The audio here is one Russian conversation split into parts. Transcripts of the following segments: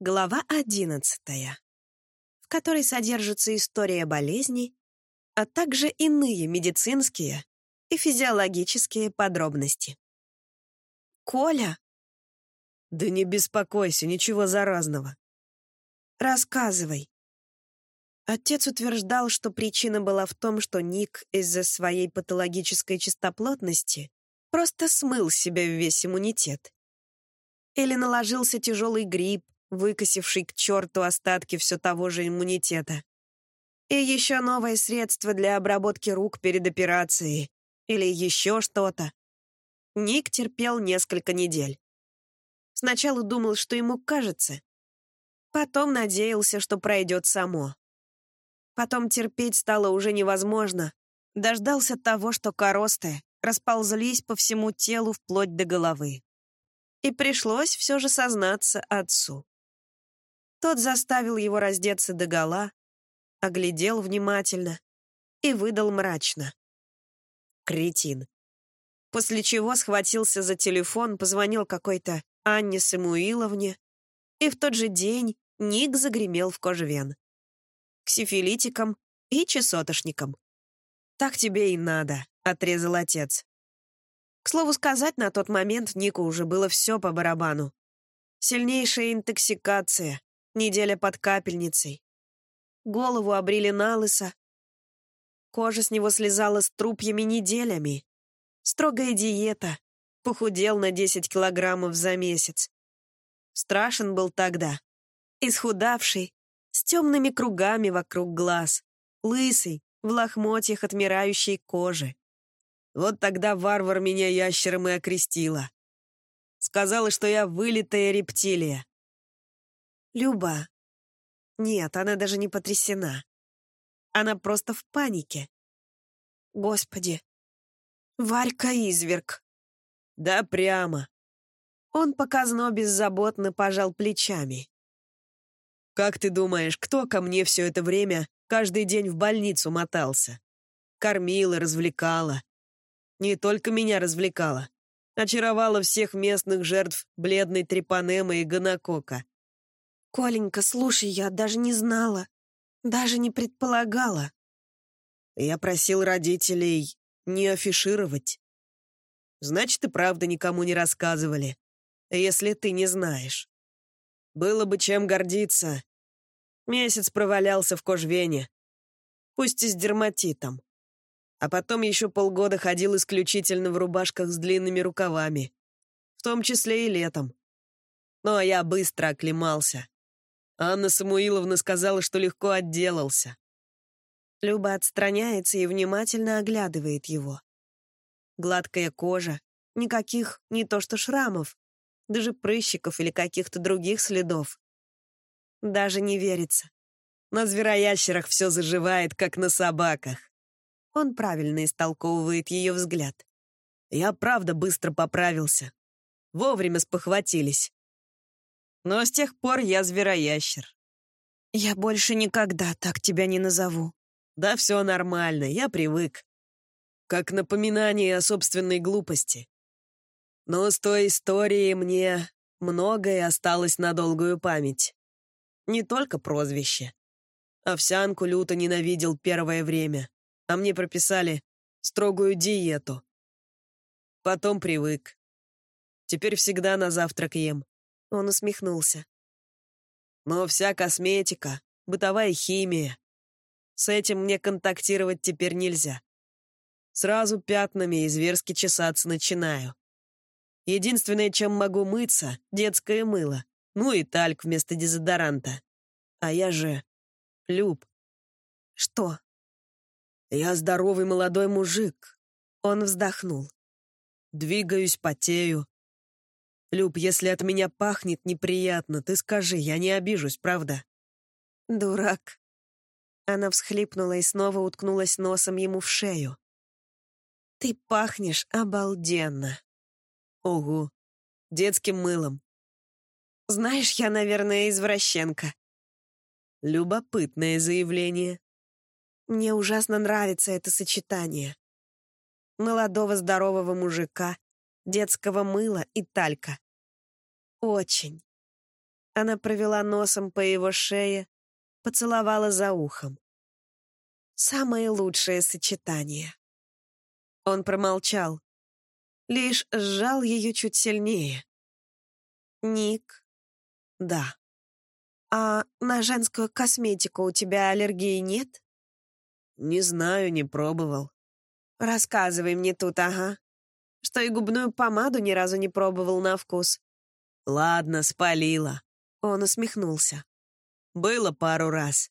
Глава одиннадцатая, в которой содержится история болезни, а также иные медицинские и физиологические подробности. «Коля!» «Да не беспокойся, ничего заразного». «Рассказывай». Отец утверждал, что причина была в том, что Ник из-за своей патологической чистоплотности просто смыл себя весь иммунитет. Или наложился тяжелый грипп, выкосивший к черту остатки все того же иммунитета. И еще новое средство для обработки рук перед операцией. Или еще что-то. Ник терпел несколько недель. Сначала думал, что ему кажется. Потом надеялся, что пройдет само. Потом терпеть стало уже невозможно. Дождался того, что коросты расползлись по всему телу вплоть до головы. И пришлось все же сознаться отцу. Тот заставил его раздеться догола, оглядел внимательно и выдал мрачно. Кретин. После чего схватился за телефон, позвонил какой-то Анне Самуиловне, и в тот же день Ник загремел в кожвен. К сифилитикам и чесотошникам. «Так тебе и надо», — отрезал отец. К слову сказать, на тот момент Нику уже было все по барабану. Сильнейшая интоксикация, неделя под капельницей. Голову обрили на лысо. Кожа с него слезала с трупьями неделями. Строгая диета. Похудел на 10 килограммов за месяц. Страшен был тогда. Исхудавший, с темными кругами вокруг глаз, лысый, в лохмотьях отмирающей кожи. Вот тогда варвар меня ящером и окрестила. Сказала, что я вылитая рептилия. Люба. Нет, она даже не потрясена. Она просто в панике. Господи. Варька изверг. Да прямо. Он показно беззаботно пожал плечами. «Как ты думаешь, кто ко мне все это время каждый день в больницу мотался? Кормила, развлекала. Не только меня развлекала. Очаровала всех местных жертв бледной трепанемы и гонокока. «Коленька, слушай, я даже не знала, даже не предполагала». Я просил родителей не афишировать. Значит, и правда никому не рассказывали, если ты не знаешь. Было бы чем гордиться. Месяц провалялся в кожвене. Пусть и с дерматитом. А потом еще полгода ходил исключительно в рубашках с длинными рукавами. В том числе и летом. Но я быстро оклемался. Анна Самуиловна сказала, что легко отделался. Люба отстраняется и внимательно оглядывает его. Гладкая кожа, никаких не то что шрамов, даже прыщиков или каких-то других следов. Даже не верится. На звероящерах все заживает, как на собаках. Он правильно истолковывает ее взгляд. Я правда быстро поправился. Вовремя спохватились. Но с тех пор я звероящер. Я больше никогда так тебя не назову. Да все нормально, я привык. Как напоминание о собственной глупости. Но с той истории мне многое осталось на долгую память. Не только прозвище. Овсянку люто ненавидел первое время, а мне прописали строгую диету. Потом привык. Теперь всегда на завтрак ем. Он усмехнулся. Но вся косметика, бытовая химия. С этим мне контактировать теперь нельзя. Сразу пятнами и зверски чесаться начинаю. Единственное, чем могу мыться — детское мыло. Ну и тальк вместо дезодоранта. А я же... Люб. Что? Я здоровый молодой мужик. Он вздохнул. Двигаюсь, потею. Люб, если от меня пахнет неприятно, ты скажи, я не обижусь, правда? Дурак. Она всхлипнула и снова уткнулась носом ему в шею. Ты пахнешь обалденно. Ого, детским мылом. Знаешь, я, наверное, извращенка. Любопытное заявление. Мне ужасно нравится это сочетание. Молодого здорового мужика, детского мыла и талька. Очень. Она провела носом по его шее, поцеловала за ухом. Самое лучшее сочетание. Он промолчал, лишь сжал ее чуть сильнее. «Ник?» «Да». «А на женскую косметику у тебя аллергии нет?» «Не знаю, не пробовал». «Рассказывай мне тут, ага. Что и губную помаду ни разу не пробовал на вкус». «Ладно, спалила». Он усмехнулся. «Было пару раз.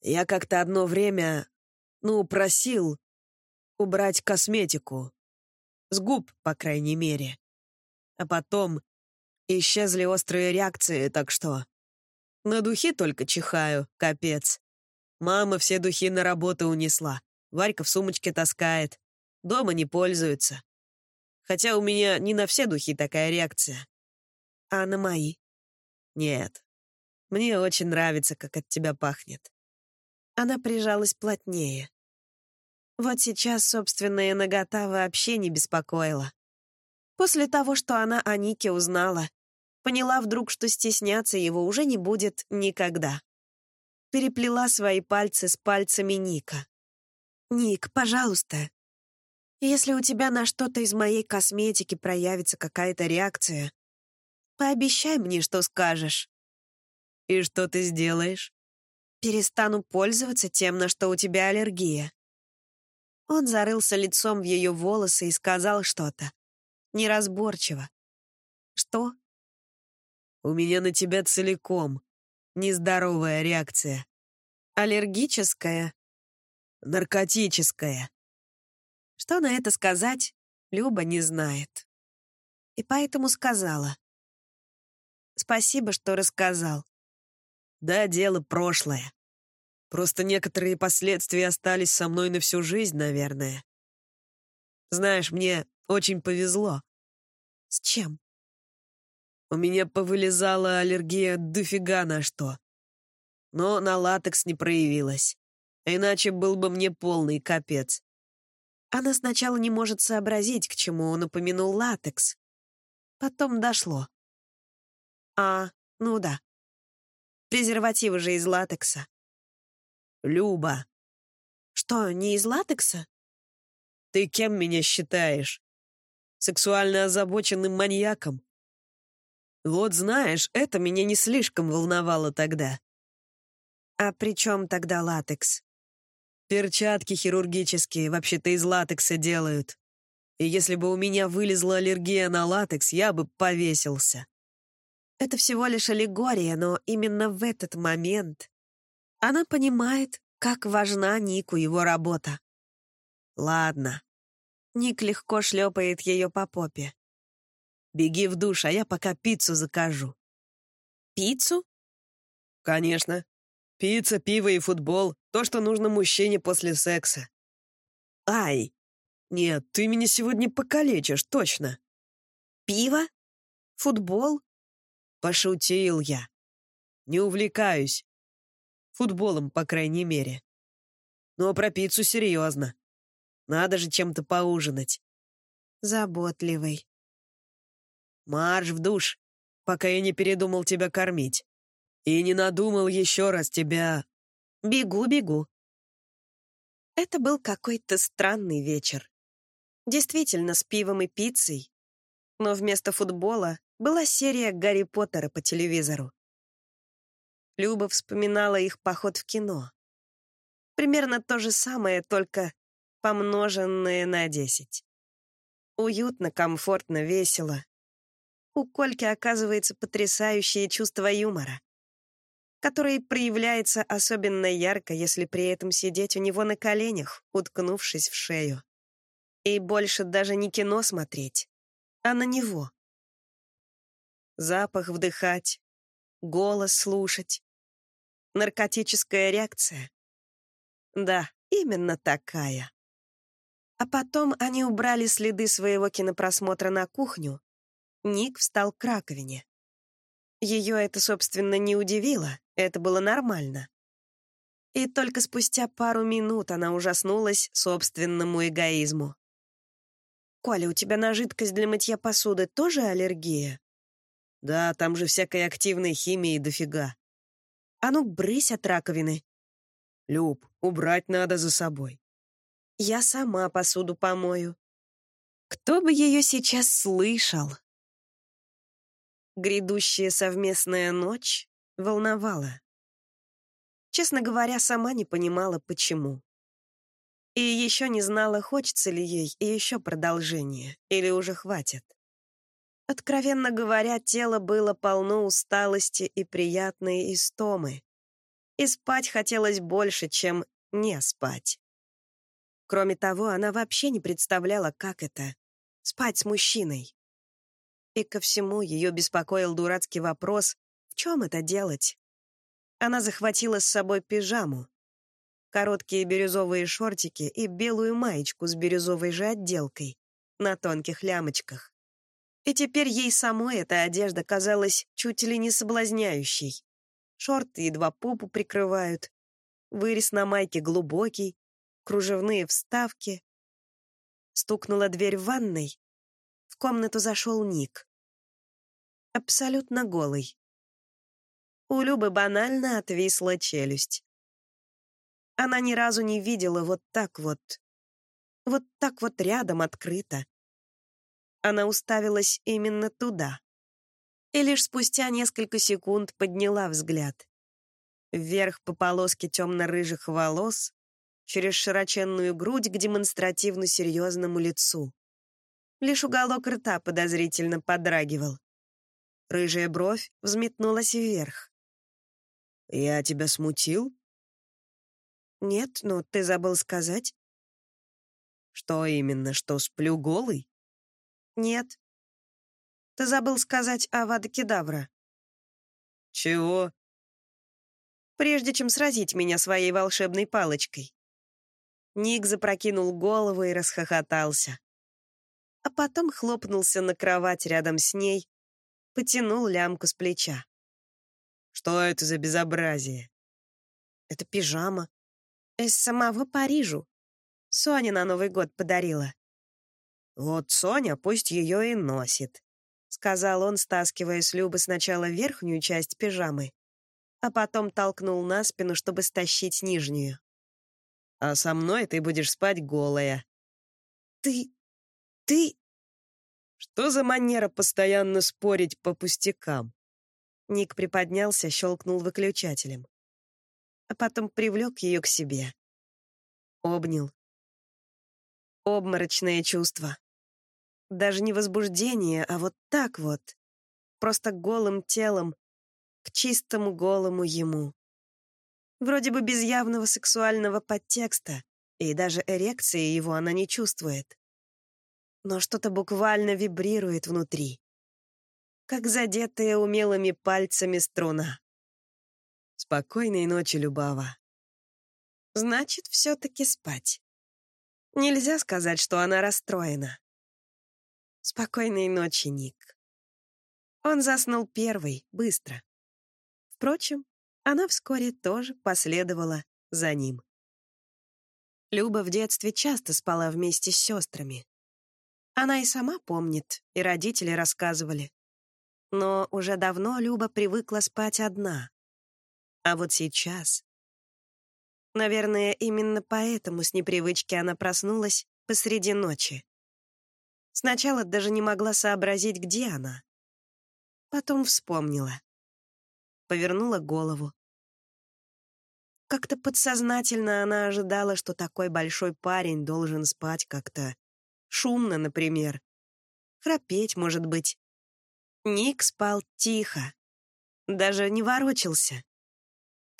Я как-то одно время, ну, просил убрать косметику. С губ, по крайней мере. А потом исчезли острые реакции, так что... На духи только чихаю, капец. Мама все духи на работу унесла. Варька в сумочке таскает. Дома не пользуется. Хотя у меня не на все духи такая реакция. А на мои? Нет. Мне очень нравится, как от тебя пахнет. Она прижалась плотнее. Вот сейчас собственная нагота вообще не беспокоила. После того, что она о Нике узнала, поняла вдруг, что стесняться его уже не будет никогда. Переплела свои пальцы с пальцами Ника. «Ник, пожалуйста, если у тебя на что-то из моей косметики проявится какая-то реакция, пообещай мне, что скажешь». «И что ты сделаешь?» «Перестану пользоваться тем, на что у тебя аллергия». Он зарылся лицом в ее волосы и сказал что-то. Неразборчиво. «Что?» У меня на тебя целиком нездоровая реакция. Аллергическая? Наркотическая. Что на это сказать, Люба не знает. И поэтому сказала. Спасибо, что рассказал. Да, дело прошлое. Просто некоторые последствия остались со мной на всю жизнь, наверное. Знаешь, мне очень повезло. С чем? У меня повылезала аллергия дофига на что. Но на латекс не проявилась. Иначе был бы мне полный капец. Она сначала не может сообразить, к чему он упомянул латекс. Потом дошло. А, ну да. Презервативы же из латекса. Люба. Что, не из латекса? Ты кем меня считаешь? Сексуально озабоченным маньяком? Вот знаешь, это меня не слишком волновало тогда. А при чем тогда латекс? Перчатки хирургические вообще-то из латекса делают. И если бы у меня вылезла аллергия на латекс, я бы повесился. Это всего лишь аллегория, но именно в этот момент она понимает, как важна Нику его работа. Ладно. Ник легко шлепает ее по попе. Беги в душ, а я пока пиццу закажу». «Пиццу?» «Конечно. Пицца, пиво и футбол — то, что нужно мужчине после секса». «Ай! Нет, ты меня сегодня покалечишь, точно». «Пиво? Футбол?» Пошутил я. Не увлекаюсь. Футболом, по крайней мере. Но про пиццу серьезно. Надо же чем-то поужинать. Заботливый. Марш в душ, пока я не передумал тебя кормить. И не надумал еще раз тебя... Бегу, бегу. Это был какой-то странный вечер. Действительно, с пивом и пиццей. Но вместо футбола была серия Гарри Поттера по телевизору. Люба вспоминала их поход в кино. Примерно то же самое, только помноженное на десять. Уютно, комфортно, весело. У Кольки оказывается потрясающее чувство юмора, которое проявляется особенно ярко, если при этом сидеть у него на коленях, уткнувшись в шею. И больше даже не кино смотреть, а на него. Запах вдыхать, голос слушать. Наркотическая реакция. Да, именно такая. А потом они убрали следы своего кинопросмотра на кухню Ник встал к раковине. Ее это, собственно, не удивило, это было нормально. И только спустя пару минут она ужаснулась собственному эгоизму. «Коля, у тебя на жидкость для мытья посуды тоже аллергия?» Да, там же всякой активной химии дофига. А ну, брысь от раковины. Люб, убрать надо за собой. Я сама посуду помою. Кто бы ее сейчас слышал? Грядущая совместная ночь волновала. Честно говоря, сама не понимала, почему. И еще не знала, хочется ли ей и еще продолжение, или уже хватит. Откровенно говоря, тело было полно усталости и приятной истомы. И спать хотелось больше, чем не спать. Кроме того, она вообще не представляла, как это — спать с мужчиной. И ко всему ее беспокоил дурацкий вопрос, в чем это делать? Она захватила с собой пижаму, короткие бирюзовые шортики и белую маечку с бирюзовой же отделкой на тонких лямочках. И теперь ей самой эта одежда казалась чуть ли не соблазняющей. Шорты едва попу прикрывают, вырез на майке глубокий, кружевные вставки. Стукнула дверь в ванной. В комнату зашел Ник. Абсолютно голый. У Любы банально отвисла челюсть. Она ни разу не видела вот так вот, вот так вот рядом открыто, она уставилась именно туда. И лишь спустя несколько секунд подняла взгляд. Вверх по полоске темно-рыжих волос, через широченную грудь к демонстративно серьезному лицу. Лишь уголок рта подозрительно подрагивал. Рыжая бровь взметнулась вверх. «Я тебя смутил?» «Нет, но ты забыл сказать». «Что именно, что сплю голый?» «Нет». «Ты забыл сказать Авада Кедавра». «Чего?» «Прежде чем сразить меня своей волшебной палочкой». Ник запрокинул голову и расхохотался. А потом хлопнулся на кровать рядом с ней, потянул лямку с плеча. «Что это за безобразие?» «Это пижама. Из самого Парижу. Соня на Новый год подарила. «Вот Соня пусть ее и носит», — сказал он, стаскивая с Любы сначала верхнюю часть пижамы, а потом толкнул на спину, чтобы стащить нижнюю. «А со мной ты будешь спать голая». «Ты... ты...» «Что за манера постоянно спорить по пустякам?» Ник приподнялся, щелкнул выключателем. А потом привлек ее к себе. Обнял. Обморочное чувство. Даже не возбуждение, а вот так вот. Просто голым телом, к чистому голому ему. Вроде бы без явного сексуального подтекста, и даже эрекции его она не чувствует. Но что-то буквально вибрирует внутри. Как задетая умелыми пальцами струна. Спокойной ночи, Любава. Значит, все-таки спать. Нельзя сказать, что она расстроена. Спокойной ночи, Ник. Он заснул первый, быстро. Впрочем, она вскоре тоже последовала за ним. Люба в детстве часто спала вместе с сестрами. Она и сама помнит, и родители рассказывали. Но уже давно Люба привыкла спать одна. А вот сейчас... Наверное, именно поэтому с непривычки она проснулась посреди ночи. Сначала даже не могла сообразить, где она. Потом вспомнила. Повернула голову. Как-то подсознательно она ожидала, что такой большой парень должен спать как-то шумно, например. Храпеть, может быть. Ник спал тихо. Даже не ворочался.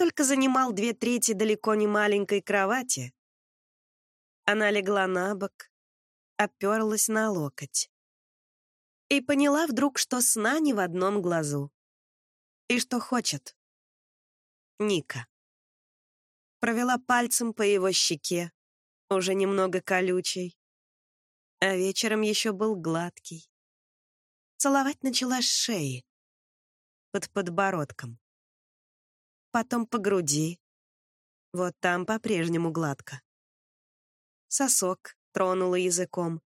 Только занимал две трети далеко не маленькой кровати. Она легла на бок, оперлась на локоть. И поняла вдруг, что сна не в одном глазу. И что хочет. Ника. Провела пальцем по его щеке, уже немного колючей. А вечером еще был гладкий. Целовать начала с шеи, под подбородком. Потом по груди. Вот там по-прежнему гладко. Сосок, тронула языком.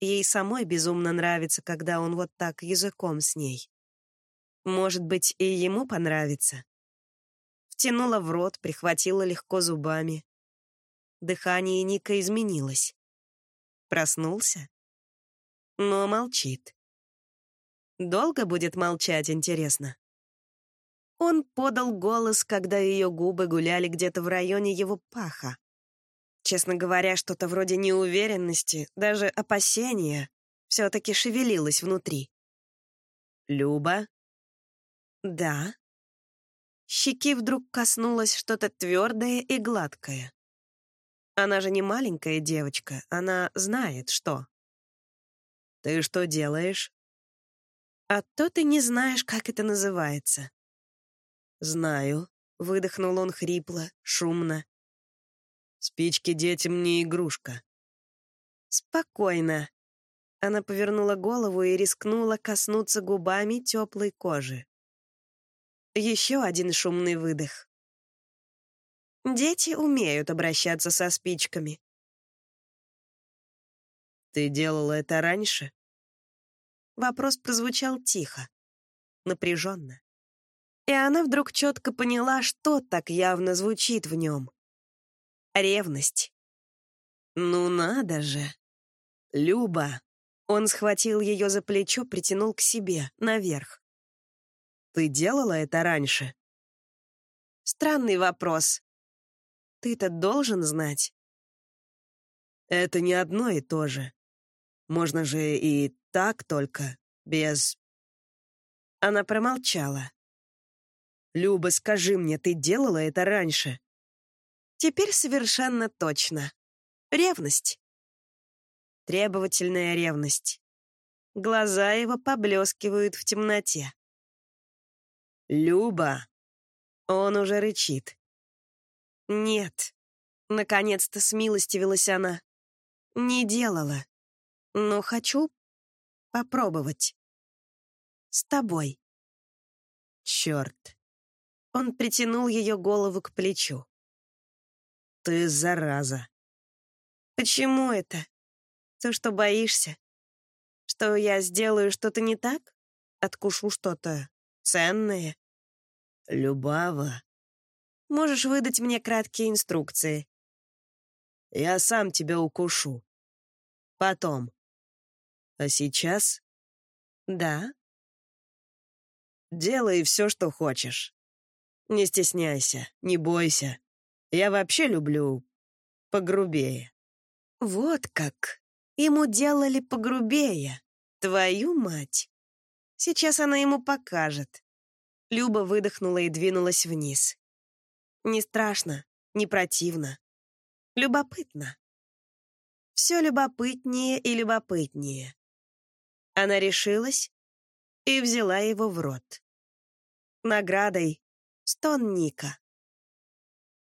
Ей самой безумно нравится, когда он вот так языком с ней. Может быть, и ему понравится. Втянула в рот, прихватила легко зубами. Дыхание Ника изменилось. Проснулся? Но молчит. Долго будет молчать, интересно? Он подал голос, когда ее губы гуляли где-то в районе его паха. Честно говоря, что-то вроде неуверенности, даже опасения, все-таки шевелилось внутри. «Люба?» «Да». Щеки вдруг коснулось что-то твердое и гладкое. Она же не маленькая девочка, она знает, что. «Ты что делаешь?» «А то ты не знаешь, как это называется». «Знаю», — выдохнул он хрипло, шумно. «Спички детям не игрушка». «Спокойно». Она повернула голову и рискнула коснуться губами теплой кожи. Еще один шумный выдох. Дети умеют обращаться со спичками. «Ты делала это раньше?» Вопрос прозвучал тихо, напряженно и она вдруг четко поняла, что так явно звучит в нем. Ревность. «Ну надо же!» «Люба!» Он схватил ее за плечо, притянул к себе, наверх. «Ты делала это раньше?» «Странный вопрос. Ты-то должен знать». «Это не одно и то же. Можно же и так только, без...» Она промолчала. «Люба, скажи мне, ты делала это раньше?» «Теперь совершенно точно. Ревность. Требовательная ревность. Глаза его поблескивают в темноте. «Люба!» Он уже рычит. «Нет». Наконец-то смилостивилась она. «Не делала. Но хочу попробовать. С тобой». Черт. Он притянул ее голову к плечу. «Ты зараза!» «Почему это? То, что боишься? Что я сделаю что-то не так? Откушу что-то ценное?» «Любава!» «Можешь выдать мне краткие инструкции?» «Я сам тебя укушу. Потом. А сейчас?» «Да». «Делай все, что хочешь. Не стесняйся, не бойся. Я вообще люблю погрубее». «Вот как! Ему делали погрубее. Твою мать!» Сейчас она ему покажет. Люба выдохнула и двинулась вниз. Не страшно, не противно. Любопытно. Все любопытнее и любопытнее. Она решилась и взяла его в рот. Наградой Стон Ника.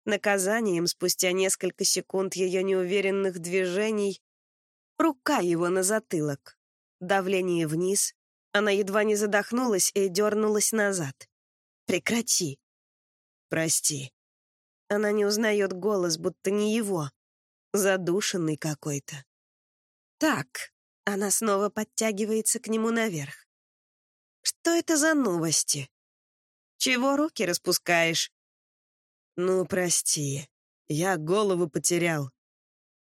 Наказанием спустя несколько секунд ее неуверенных движений рука его на затылок. Давление вниз. Она едва не задохнулась и дернулась назад. «Прекрати!» «Прости». Она не узнает голос, будто не его. Задушенный какой-то. «Так». Она снова подтягивается к нему наверх. «Что это за новости?» Чего руки распускаешь?» «Ну, прости, я голову потерял».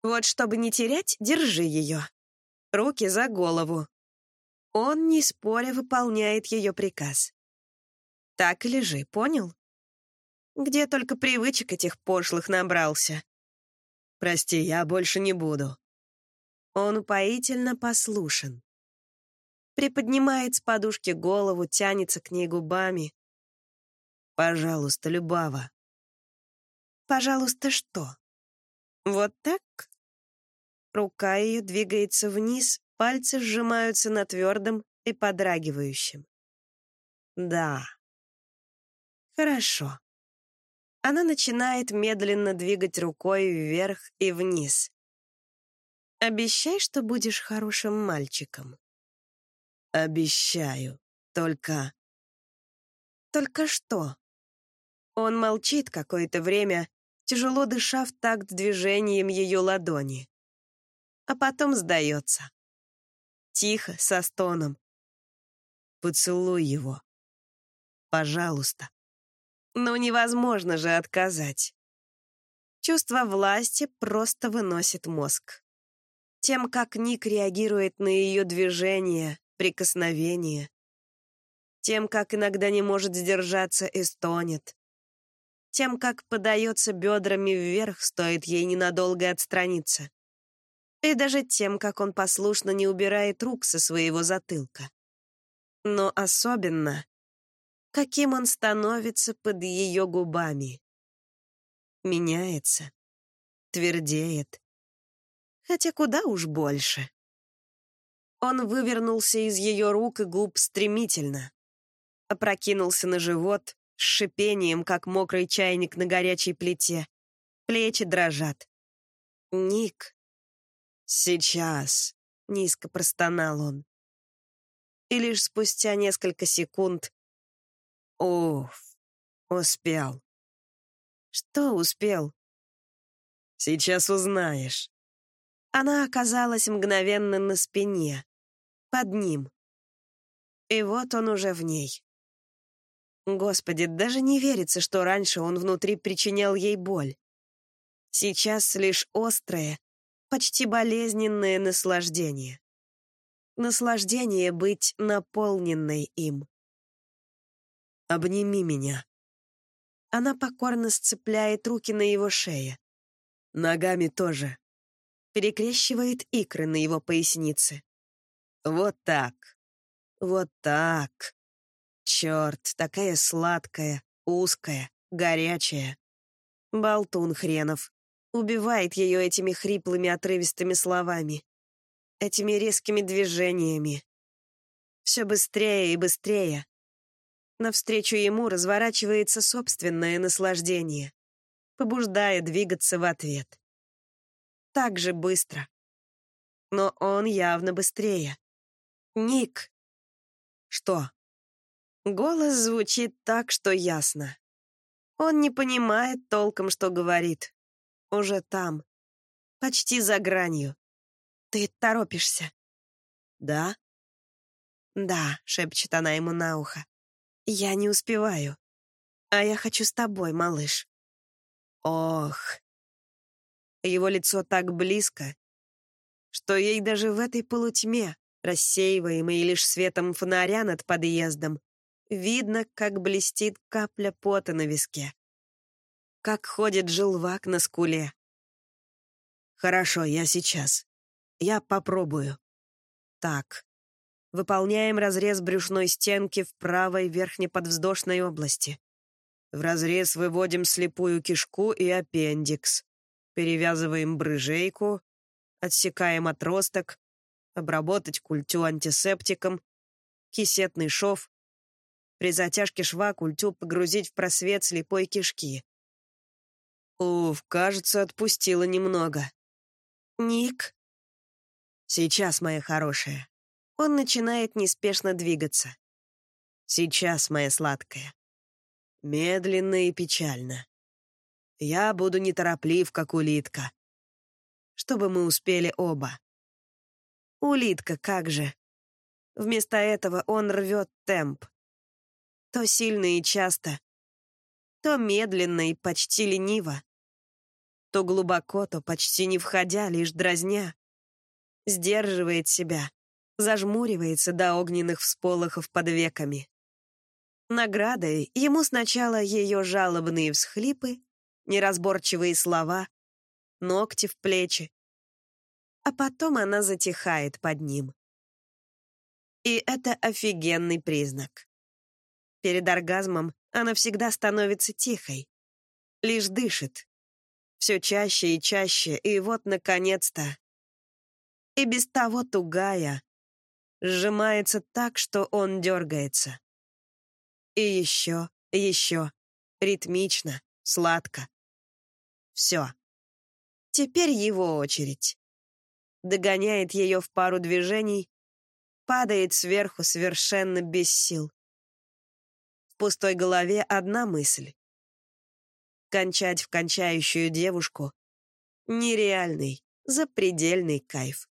«Вот чтобы не терять, держи ее. Руки за голову». Он, не споря, выполняет ее приказ. «Так и лежи, понял?» Где только привычек этих пошлых набрался. «Прости, я больше не буду». Он упоительно послушен. Приподнимает с подушки голову, тянется к ней губами. Пожалуйста, Любава. Пожалуйста, что? Вот так? Рука ее двигается вниз, пальцы сжимаются на твердом и подрагивающем. Да. Хорошо. Она начинает медленно двигать рукой вверх и вниз. Обещай, что будешь хорошим мальчиком. Обещаю. Только... Только что? Он молчит какое-то время, тяжело дыша в такт движением ее ладони. А потом сдается. Тихо, со стоном. Поцелуй его. Пожалуйста. Ну, невозможно же отказать. Чувство власти просто выносит мозг. Тем, как Ник реагирует на ее движения, прикосновения. Тем, как иногда не может сдержаться и стонет. Тем, как подается бедрами вверх, стоит ей ненадолго отстраниться. И даже тем, как он послушно не убирает рук со своего затылка. Но особенно, каким он становится под ее губами. Меняется, твердеет. Хотя куда уж больше. Он вывернулся из ее рук и губ стремительно. Опрокинулся на живот с шипением, как мокрый чайник на горячей плите. Плечи дрожат. «Ник!» «Сейчас!» — низко простонал он. И лишь спустя несколько секунд Уф, успел. Что успел? Сейчас узнаешь. Она оказалась мгновенно на спине, под ним. И вот он уже в ней. Господи, даже не верится, что раньше он внутри причинял ей боль. Сейчас лишь острое, почти болезненное наслаждение. Наслаждение быть наполненной им. Обними меня». Она покорно сцепляет руки на его шее. Ногами тоже. Перекрещивает икры на его пояснице. Вот так. Вот так. Черт, такая сладкая, узкая, горячая. Болтун хренов. Убивает ее этими хриплыми отрывистыми словами. Этими резкими движениями. Все быстрее и быстрее. Навстречу ему разворачивается собственное наслаждение, побуждая двигаться в ответ. Так же быстро. Но он явно быстрее. «Ник!» «Что?» Голос звучит так, что ясно. Он не понимает толком, что говорит. Уже там. Почти за гранью. Ты торопишься. «Да?» «Да», — шепчет она ему на ухо. Я не успеваю. А я хочу с тобой, малыш. Ох. Его лицо так близко, что ей даже в этой полутьме, рассеиваемой лишь светом фонаря над подъездом, видно, как блестит капля пота на виске. Как ходит желвак на скуле. Хорошо, я сейчас. Я попробую. Так. Выполняем разрез брюшной стенки в правой верхнеподвздошной области. В разрез выводим слепую кишку и аппендикс. Перевязываем брыжейку, отсекаем отросток, обработать культю антисептиком, кисетный шов. При затяжке шва культю погрузить в просвет слепой кишки. Уф, кажется, отпустила немного. Ник? Сейчас, моя хорошая. Он начинает неспешно двигаться. Сейчас, моя сладкая. Медленно и печально. Я буду нетороплив, как улитка. Чтобы мы успели оба. Улитка, как же. Вместо этого он рвет темп. То сильно и часто, то медленно и почти лениво, то глубоко, то почти не входя, лишь дразня. Сдерживает себя, зажмуривается до огненных всполохов под веками. Наградой ему сначала ее жалобные всхлипы, неразборчивые слова, ногти в плечи, а потом она затихает под ним. И это офигенный признак. Перед оргазмом она всегда становится тихой, лишь дышит. Все чаще и чаще, и вот, наконец-то. И без того тугая, сжимается так, что он дергается. И еще, еще, ритмично, сладко. Все. Теперь его очередь. Догоняет ее в пару движений, падает сверху совершенно без сил. Пустой голове одна мысль. Кончать в кончающую девушку — нереальный, запредельный кайф.